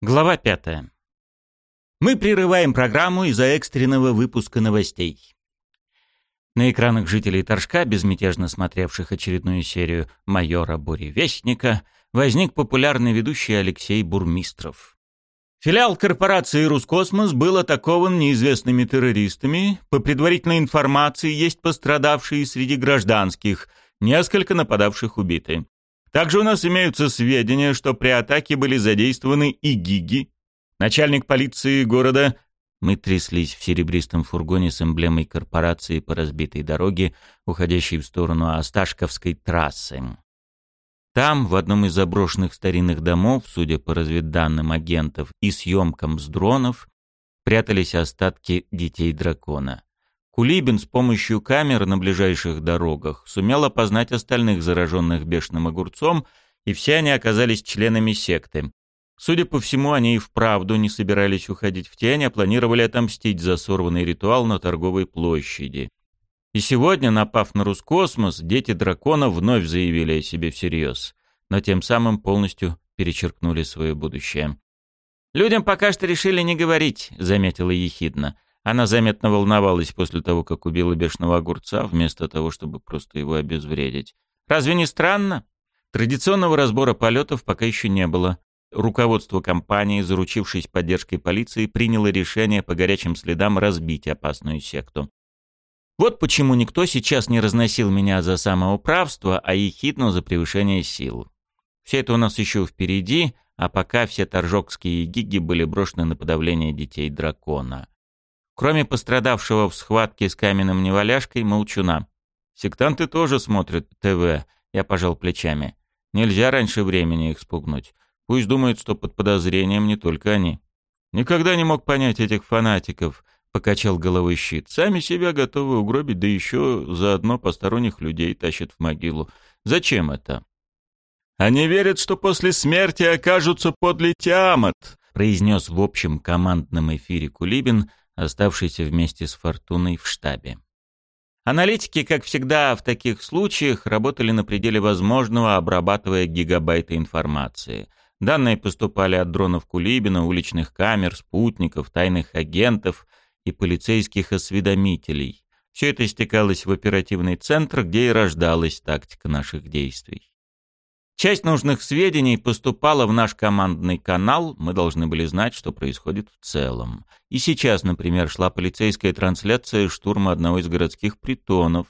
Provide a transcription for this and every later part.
Глава пятая. Мы прерываем программу из-за экстренного выпуска новостей. На экранах жителей Торжка, безмятежно смотревших очередную серию «Майора Буревестника», возник популярный ведущий Алексей Бурмистров. Филиал корпорации «Рускосмос» был атакован неизвестными террористами. По предварительной информации, есть пострадавшие среди гражданских, несколько нападавших убиты. Также у нас имеются сведения, что при атаке были задействованы и гиги. Начальник полиции города... Мы тряслись в серебристом фургоне с эмблемой корпорации по разбитой дороге, уходящей в сторону Осташковской трассы. Там, в одном из заброшенных старинных домов, судя по разведданным агентов и съемкам с дронов, прятались остатки детей дракона. Кулибин с помощью камер на ближайших дорогах сумел опознать остальных зараженных бешеным огурцом, и все они оказались членами секты. Судя по всему, они и вправду не собирались уходить в тень, а планировали отомстить за сорванный ритуал на торговой площади. И сегодня, напав на Рускосмос, дети дракона вновь заявили о себе всерьез, но тем самым полностью перечеркнули свое будущее. «Людям пока что решили не говорить», — заметила ехидно. Она заметно волновалась после того, как убила бешеного огурца, вместо того, чтобы просто его обезвредить. «Разве не странно?» Традиционного разбора полетов пока еще не было. Руководство компании, заручившись поддержкой полиции, приняло решение по горячим следам разбить опасную секту. Вот почему никто сейчас не разносил меня за самоуправство, а ехидно за превышение сил. Все это у нас еще впереди, а пока все торжокские гиги были брошены на подавление детей дракона. Кроме пострадавшего в схватке с каменным неваляшкой, молчуна. Сектанты тоже смотрят ТВ, я пожал плечами. Нельзя раньше времени их спугнуть. Пусть думают, что под подозрением не только они. Никогда не мог понять этих фанатиков, покачал головой щит. Сами себя готовы угробить, да еще заодно посторонних людей тащат в могилу. Зачем это? Они верят, что после смерти окажутся подле Тиамат, произнес в общем командном эфире Кулибин, оставшийся вместе с Фортуной в штабе. Аналитики, как всегда в таких случаях, работали на пределе возможного, обрабатывая гигабайты информации. Данные поступали от дронов Кулибина, уличных камер, спутников, тайных агентов и полицейских осведомителей. Все это стекалось в оперативный центр, где и рождалась тактика наших действий. Часть нужных сведений поступала в наш командный канал, мы должны были знать, что происходит в целом. И сейчас, например, шла полицейская трансляция штурма одного из городских притонов.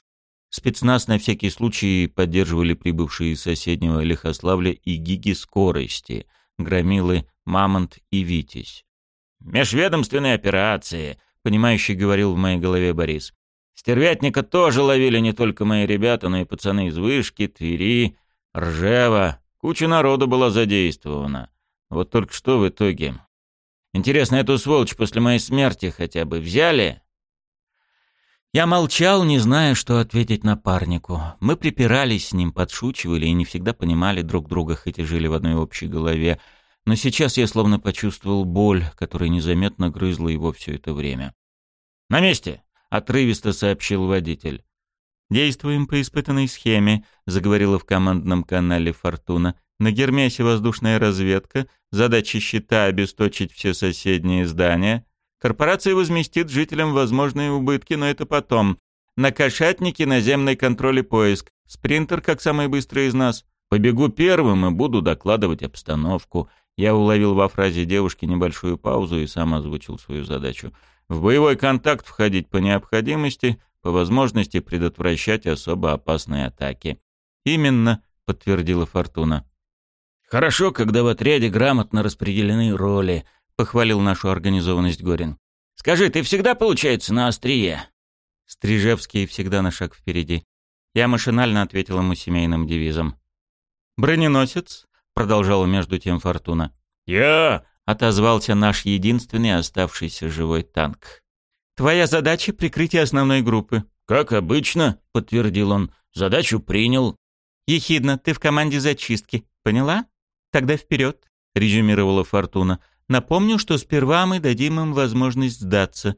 Спецназ на всякий случай поддерживали прибывшие из соседнего Лихославля и Гиги скорости, громилы Мамонт и Витязь. «Межведомственные операции», — понимающий говорил в моей голове Борис. «Стервятника тоже ловили не только мои ребята, но и пацаны из Вышки, Твери, Ржева, куча народу была задействована. Вот только что в итоге. Интересно, эту сволочь после моей смерти хотя бы взяли? Я молчал, не зная, что ответить напарнику. Мы припирались с ним, подшучивали и не всегда понимали друг друга, хоть и жили в одной общей голове. Но сейчас я словно почувствовал боль, которая незаметно грызла его все это время. «На месте!» — отрывисто сообщил водитель. «Действуем по испытанной схеме», — заговорила в командном канале «Фортуна». «На Гермесе воздушная разведка, задача щита — обесточить все соседние здания. Корпорация возместит жителям возможные убытки, но это потом. На Кошатнике наземный контроль и поиск. Спринтер как самый быстрый из нас. Побегу первым и буду докладывать обстановку». Я уловил во фразе девушки небольшую паузу и сам озвучил свою задачу. В боевой контакт входить по необходимости, по возможности предотвращать особо опасные атаки. «Именно», — подтвердила Фортуна. «Хорошо, когда в отряде грамотно распределены роли», — похвалил нашу организованность Горин. «Скажи, ты всегда, получается, на острие?» Стрижевский всегда на шаг впереди. Я машинально ответил ему семейным девизом. «Броненосец?» — продолжала между тем Фортуна. «Я!» — отозвался наш единственный оставшийся живой танк. Твоя задача — прикрытие основной группы». «Как обычно», — подтвердил он. «Задачу принял». «Ехидно, ты в команде зачистки. Поняла? Тогда вперед», — резюмировала Фортуна. «Напомню, что сперва мы дадим им возможность сдаться.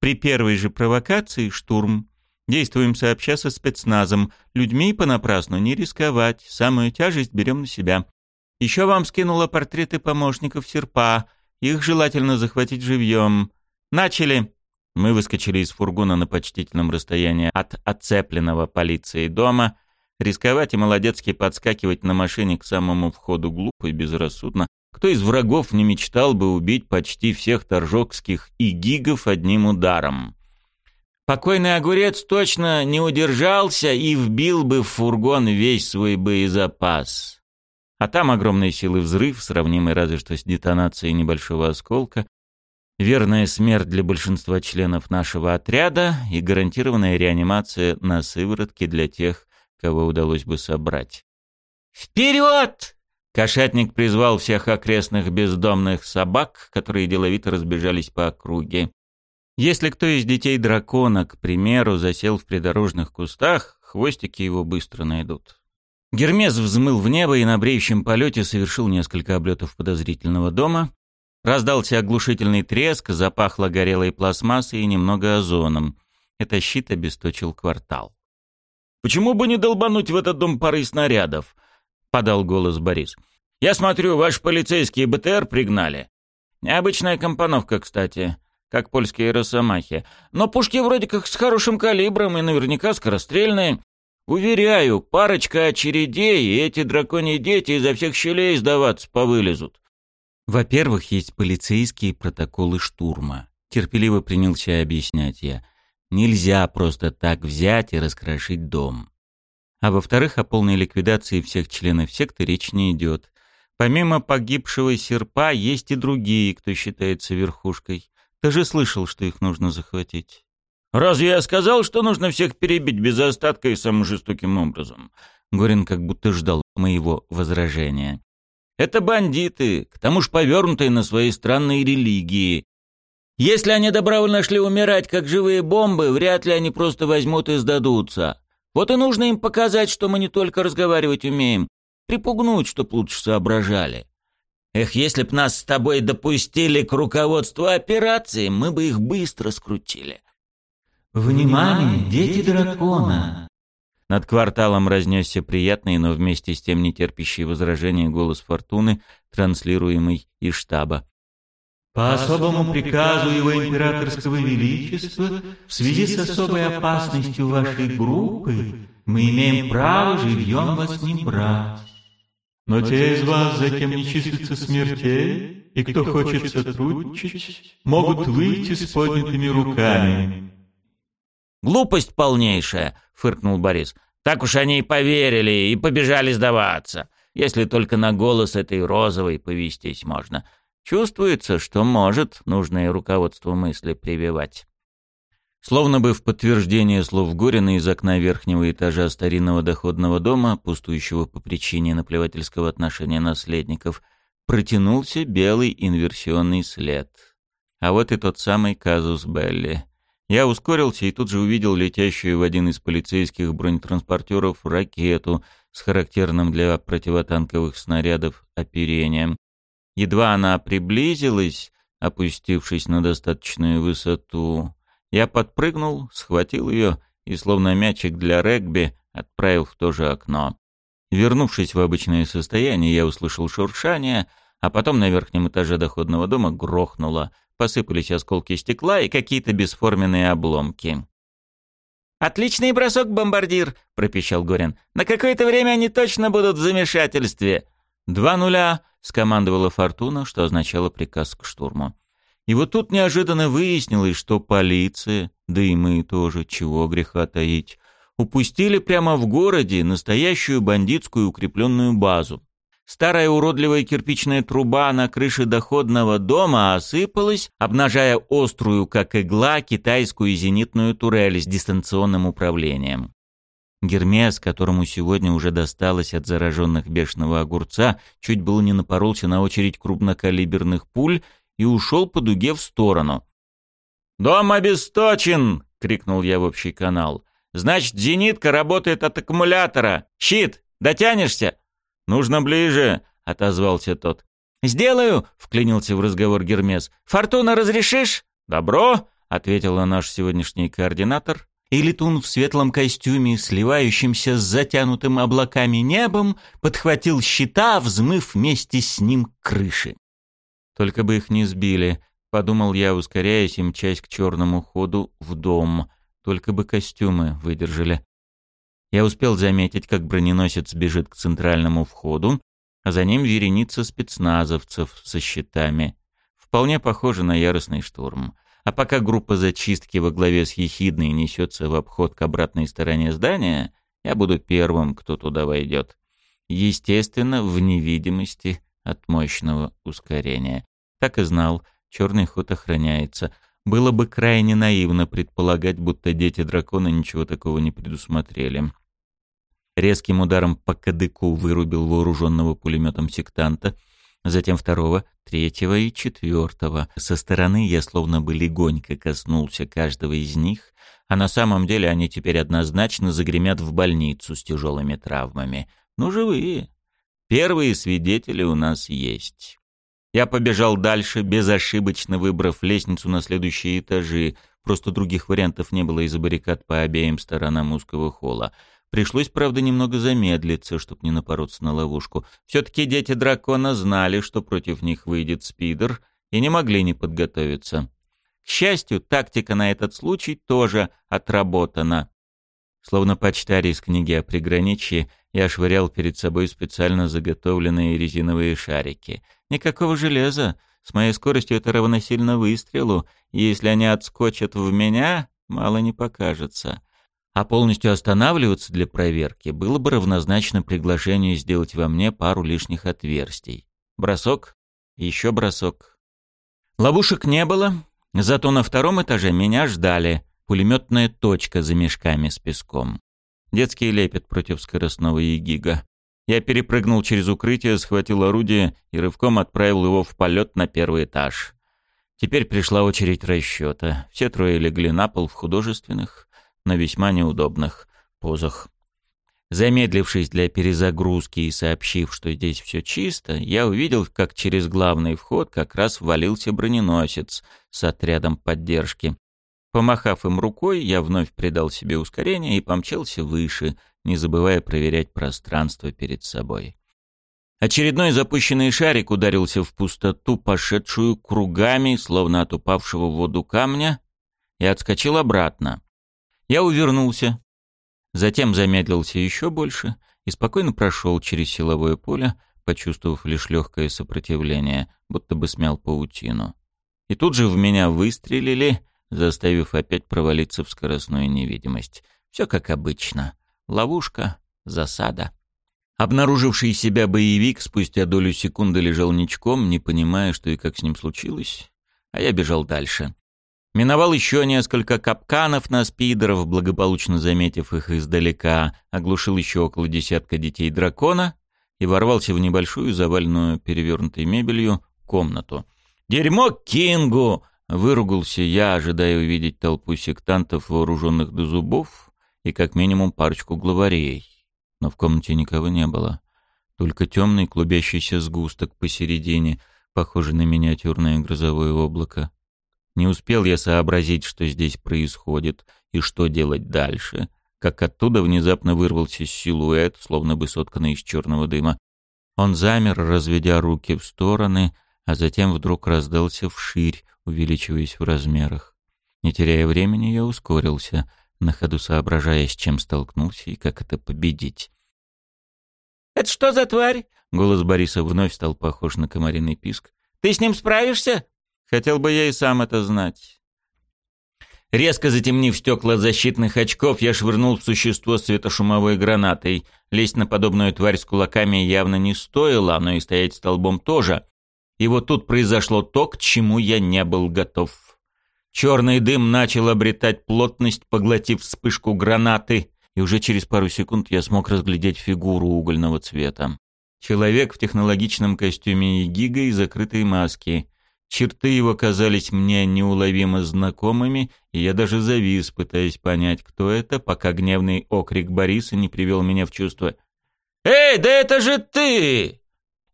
При первой же провокации — штурм. Действуем сообща со спецназом. Людьми понапрасну не рисковать. Самую тяжесть берем на себя. Еще вам скинула портреты помощников серпа. Их желательно захватить живьем. Начали!» Мы выскочили из фургона на почтительном расстоянии от оцепленного полицией дома. Рисковать и молодецки подскакивать на машине к самому входу глупо и безрассудно. Кто из врагов не мечтал бы убить почти всех торжокских и гигов одним ударом? Покойный огурец точно не удержался и вбил бы в фургон весь свой боезапас. А там огромные силы взрыв, сравнимый разве что с детонацией небольшого осколка, верная смерть для большинства членов нашего отряда и гарантированная реанимация на сыворотке для тех, кого удалось бы собрать. «Вперед!» Кошатник призвал всех окрестных бездомных собак, которые деловито разбежались по округе. Если кто из детей дракона, к примеру, засел в придорожных кустах, хвостики его быстро найдут. Гермес взмыл в небо и на бреющем полете совершил несколько облетов подозрительного дома, Раздался оглушительный треск, запахло горелой пластмассой и немного озоном. Это щит обесточил квартал. «Почему бы не долбануть в этот дом пары снарядов?» — подал голос Борис. «Я смотрю, ваши полицейские БТР пригнали. Необычная компоновка, кстати, как польские росомахи. Но пушки вроде как с хорошим калибром и наверняка скорострельные. Уверяю, парочка очередей, и эти драконьи дети изо всех щелей сдаваться повылезут. Во-первых, есть полицейские протоколы штурма. Терпеливо принялся объяснять я. Нельзя просто так взять и раскрошить дом. А во-вторых, о полной ликвидации всех членов секты речь не идет. Помимо погибшего серпа, есть и другие, кто считается верхушкой. Ты же слышал, что их нужно захватить. «Разве я сказал, что нужно всех перебить без остатка и самым жестоким образом?» Горин как будто ждал моего возражения. Это бандиты, к тому же повернутые на свои странные религии. Если они добровольно шли умирать, как живые бомбы, вряд ли они просто возьмут и сдадутся. Вот и нужно им показать, что мы не только разговаривать умеем, припугнуть, чтоб лучше соображали. Эх, если б нас с тобой допустили к руководству операции, мы бы их быстро скрутили. «Внимание, дети дракона!» Над кварталом разнесся приятный, но вместе с тем нетерпящий возражения голос Фортуны, транслируемый из штаба. По особому приказу Его Императорского Величества, в связи с особой опасностью вашей группы, мы имеем право живьем вас не брать. Но те из вас, за кем не числится смертей, и кто хочет сотрудничать, могут выйти с поднятыми руками. «Глупость полнейшая!» — фыркнул Борис. «Так уж они и поверили, и побежали сдаваться. Если только на голос этой розовой повестись можно. Чувствуется, что может нужное руководство мысли прививать». Словно бы в подтверждение слов Горина из окна верхнего этажа старинного доходного дома, пустующего по причине наплевательского отношения наследников, протянулся белый инверсионный след. А вот и тот самый казус Белли — я ускорился и тут же увидел летящую в один из полицейских бронетранспортеров ракету с характерным для противотанковых снарядов оперением. Едва она приблизилась, опустившись на достаточную высоту, я подпрыгнул, схватил ее и, словно мячик для регби, отправил в то же окно. Вернувшись в обычное состояние, я услышал шуршание, а потом на верхнем этаже доходного дома грохнуло — посыпались осколки стекла и какие-то бесформенные обломки. «Отличный бросок, бомбардир!» — пропищал Горин. «На какое-то время они точно будут в замешательстве!» «Два нуля!» — скомандовала Фортуна, что означало приказ к штурму. И вот тут неожиданно выяснилось, что полиция, да и мы тоже, чего греха таить, упустили прямо в городе настоящую бандитскую укрепленную базу. Старая уродливая кирпичная труба на крыше доходного дома осыпалась, обнажая острую, как игла, китайскую зенитную турель с дистанционным управлением. Гермес, которому сегодня уже досталось от зараженных бешеного огурца, чуть было не напоролся на очередь крупнокалиберных пуль и ушел по дуге в сторону. «Дом обесточен!» — крикнул я в общий канал. «Значит, зенитка работает от аккумулятора. Щит, дотянешься?» «Нужно ближе», — отозвался тот. «Сделаю», — вклинился в разговор Гермес. «Фортуна разрешишь?» «Добро», — ответила наш сегодняшний координатор и летун в светлом костюме, сливающимся с затянутым облаками небом, подхватил щита, взмыв вместе с ним крыши. Только бы их не сбили, подумал я, ускоряясь и мчась к черному ходу в дом. Только бы костюмы выдержали. Я успел заметить, как броненосец бежит к центральному входу, а за ним вереница спецназовцев со щитами. Вполне похоже на яростный штурм. А пока группа зачистки во главе с Ехидной несется в обход к обратной стороне здания, я буду первым, кто туда войдет. Естественно, в невидимости от мощного ускорения. Так и знал, черный ход охраняется. Было бы крайне наивно предполагать, будто дети дракона ничего такого не предусмотрели. Резким ударом по кадыку вырубил вооруженного пулеметом сектанта, затем второго, третьего и четвертого. Со стороны я словно бы легонько коснулся каждого из них, а на самом деле они теперь однозначно загремят в больницу с тяжелыми травмами. Ну, живые. Первые свидетели у нас есть. Я побежал дальше, безошибочно выбрав лестницу на следующие этажи. Просто других вариантов не было из-за баррикад по обеим сторонам узкого холла. Пришлось, правда, немного замедлиться, чтобы не напороться на ловушку. Все-таки дети дракона знали, что против них выйдет спидер, и не могли не подготовиться. К счастью, тактика на этот случай тоже отработана. Словно почтарь из книги о приграничье, я швырял перед собой специально заготовленные резиновые шарики. Никакого железа. С моей скоростью это равносильно выстрелу, если они отскочат в меня, мало не покажется. А полностью останавливаться для проверки было бы равнозначно приглашению сделать во мне пару лишних отверстий. Бросок, еще бросок. Ловушек не было, зато на втором этаже меня ждали. Пулеметная точка за мешками с песком. Детский лепет против скоростного егига. Я перепрыгнул через укрытие, схватил орудие и рывком отправил его в полет на первый этаж. Теперь пришла очередь расчета. Все трое легли на пол в художественных, на весьма неудобных позах. Замедлившись для перезагрузки и сообщив, что здесь все чисто, я увидел, как через главный вход как раз ввалился броненосец с отрядом поддержки. Помахав им рукой, я вновь придал себе ускорение и помчался выше, не забывая проверять пространство перед собой. Очередной запущенный шарик ударился в пустоту, пошедшую кругами, словно от упавшего в воду камня, и отскочил обратно. Я увернулся, затем замедлился еще больше и спокойно прошел через силовое поле, почувствовав лишь легкое сопротивление, будто бы смял паутину. И тут же в меня выстрелили, заставив опять провалиться в скоростную невидимость. Все как обычно. Ловушка, засада. Обнаруживший себя боевик спустя долю секунды лежал ничком, не понимая, что и как с ним случилось, а я бежал дальше. Миновал еще несколько капканов на спидеров, благополучно заметив их издалека, оглушил еще около десятка детей дракона и ворвался в небольшую, заваленную перевернутой мебелью, комнату. «Дерьмо Кингу!» — выругался я, ожидая увидеть толпу сектантов, вооруженных до зубов, и как минимум парочку главарей. Но в комнате никого не было. Только темный клубящийся сгусток посередине, похожий на миниатюрное грозовое облако. Не успел я сообразить, что здесь происходит и что делать дальше, как оттуда внезапно вырвался силуэт, словно бы сотканный из черного дыма. Он замер, разведя руки в стороны, а затем вдруг раздался вширь, увеличиваясь в размерах. Не теряя времени, я ускорился, на ходу соображая, с чем столкнулся и как это победить. «Это что за тварь?» — голос Бориса вновь стал похож на комариный писк. «Ты с ним справишься?» Хотел бы я и сам это знать. Резко затемнив стекла защитных очков, я швырнул в существо светошумовой гранатой. Лезть на подобную тварь с кулаками явно не стоило, но и стоять столбом тоже. И вот тут произошло то, к чему я не был готов. Черный дым начал обретать плотность, поглотив вспышку гранаты, и уже через пару секунд я смог разглядеть фигуру угольного цвета. Человек в технологичном костюме гига и закрытой маске. Черты его казались мне неуловимо знакомыми, и я даже завис, пытаясь понять, кто это, пока гневный окрик Бориса не привел меня в чувство. «Эй, да это же ты!»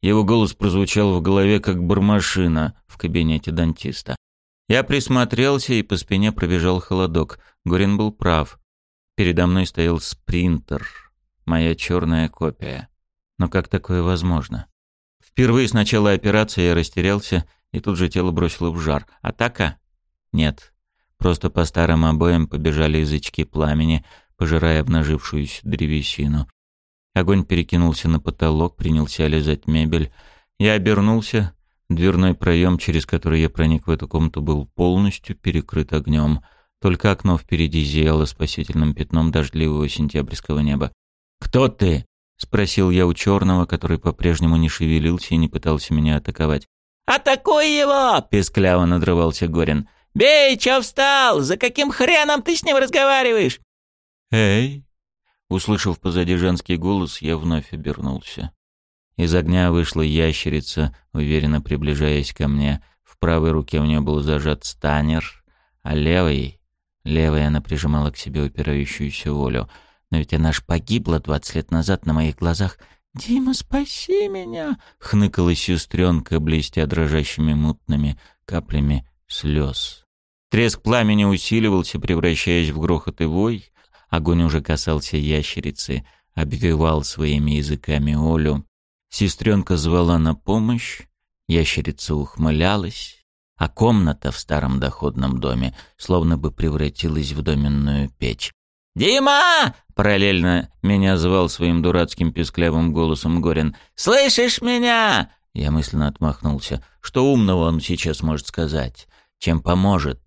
Его голос прозвучал в голове, как бармашина в кабинете дантиста. Я присмотрелся, и по спине пробежал холодок. Горин был прав. Передо мной стоял спринтер, моя черная копия. Но как такое возможно? Впервые с начала операции я растерялся, и тут же тело бросило в жар. Атака? Нет. Просто по старым обоям побежали язычки пламени, пожирая обнажившуюся древесину. Огонь перекинулся на потолок, принялся лизать мебель. Я обернулся. Дверной проем, через который я проник в эту комнату, был полностью перекрыт огнем. Только окно впереди зияло спасительным пятном дождливого сентябрьского неба. «Кто ты?» — спросил я у черного, который по-прежнему не шевелился и не пытался меня атаковать. «Атакуй его!» — пескляво надрывался Горин. «Бей, чё встал? За каким хреном ты с ним разговариваешь?» «Эй!» Услышав позади женский голос, я вновь обернулся. Из огня вышла ящерица, уверенно приближаясь ко мне. В правой руке у нее был зажат станер, а левой... Левой она прижимала к себе упирающуюся волю. Но ведь она ж погибла двадцать лет назад на моих глазах. «Дима, спаси меня!» — хныкала сестренка, блестя дрожащими мутными каплями слез. Треск пламени усиливался, превращаясь в грохот и вой. Огонь уже касался ящерицы, обвивал своими языками Олю. Сестренка звала на помощь, ящерица ухмылялась, а комната в старом доходном доме словно бы превратилась в доменную печь. «Дима!» — параллельно меня звал своим дурацким песклявым голосом Горин. «Слышишь меня?» Я мысленно отмахнулся. Что умного он сейчас может сказать? Чем поможет?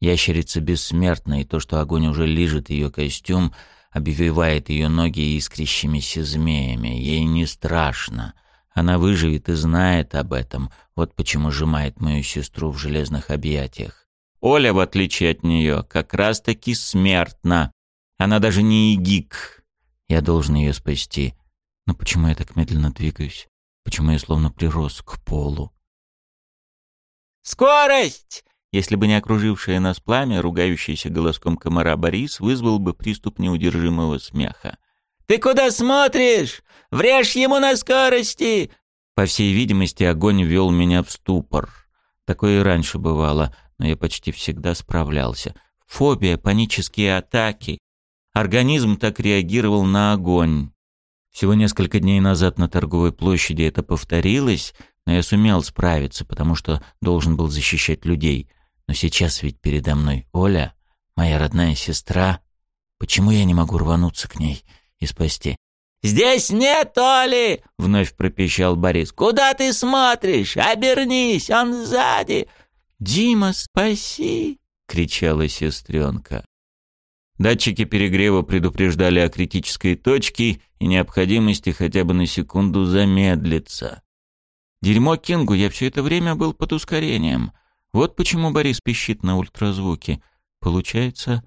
Ящерица бессмертна, и то, что огонь уже лижет ее костюм, обвивает ее ноги искрящимися змеями. Ей не страшно. Она выживет и знает об этом. Вот почему сжимает мою сестру в железных объятиях. Оля, в отличие от нее, как раз-таки смертна. Она даже не игик. Я должен ее спасти. Но почему я так медленно двигаюсь? Почему я словно прирос к полу? «Скорость!» Если бы не окружившее нас пламя, ругающийся голоском комара Борис вызвал бы приступ неудержимого смеха. «Ты куда смотришь? Врежь ему на скорости!» По всей видимости, огонь вел меня в ступор. Такое и раньше бывало, но я почти всегда справлялся. Фобия, панические атаки. Организм так реагировал на огонь. Всего несколько дней назад на торговой площади это повторилось, но я сумел справиться, потому что должен был защищать людей. Но сейчас ведь передо мной Оля, моя родная сестра. Почему я не могу рвануться к ней и спасти? «Здесь нет Оли!» — вновь пропищал Борис. «Куда ты смотришь? Обернись, он сзади!» «Дима, спаси!» — кричала сестренка. Датчики перегрева предупреждали о критической точке и необходимости хотя бы на секунду замедлиться. Дерьмо Кингу я все это время был под ускорением — вот почему Борис пищит на ультразвуке. Получается,